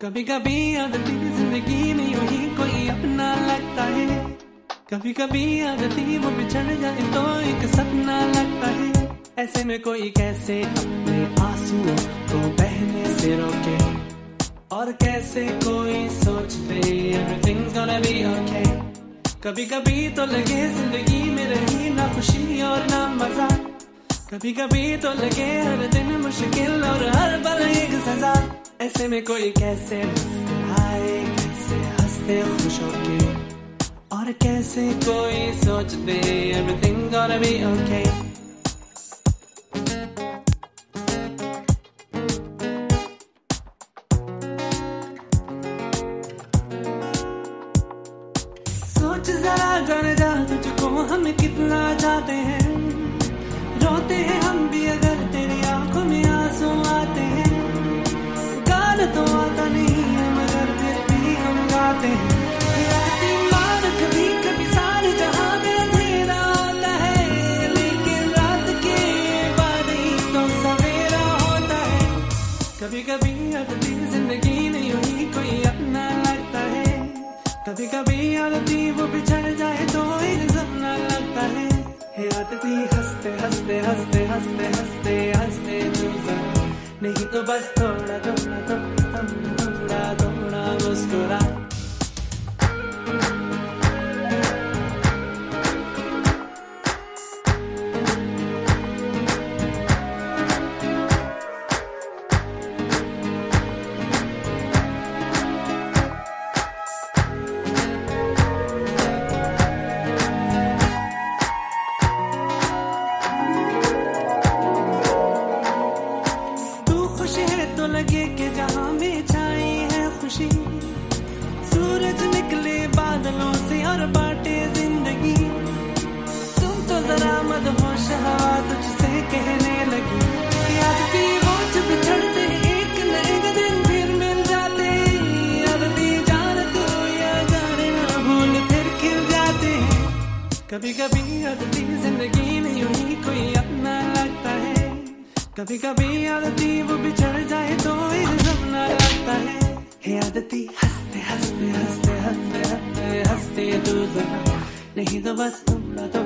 कभी कभी आदती ज़िंदगी में यूँ ही कोई अपना लगता है। कभी कभी आदती वो बिछड़ जाए तो एक सपना लगता है। ऐसे में कोई कैसे अपने आंसुओं को बहने से रोके? और कैसे कोई सोच दे okay कभी कभी तो लगे ज़िंदगी में रही ना खुशी और ना मज़ा। कभी कभी तो लगे हर दिन मुश्किल और हर पल एक सजा। ऐसे में कोई कैसे? आए कैसे? हँसते खुश होके। और कैसे कोई सोच दे everything gonna be okay? सोच जरा जाने जा तुझको हम कितना चाहते हैं। कभी कभी आदती ज़िंदगी में यूँ ही। कोई अपना लगता है। कभी कभी आदती वो बिछड़ जाए तो सपना लगता है। हे हँसते हँसते हँसते हँसते हँसते हँसते नहीं तो बस थोड़ा थोड़ा थोड़ा थोड़ा थोड़ा मुस्कुरा। कहने लगी। याद वो जब बिछड़ते एक न एक दिन फिर मिल जाते। अब तू या ना भूल फिर खिल जाते कभी कभी आदती ज़िंदगी में यूँ ही कोई अपना लगता है। कभी कभी आदती वो बिछड़ जाए तो एक सपना लगता है। हे आदती, हँसते हँसते हँसते हँसते हँसते तू जरा नहीं तो बस थोड़ा थोड़ा थोड़ा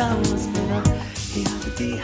I was better. He had to be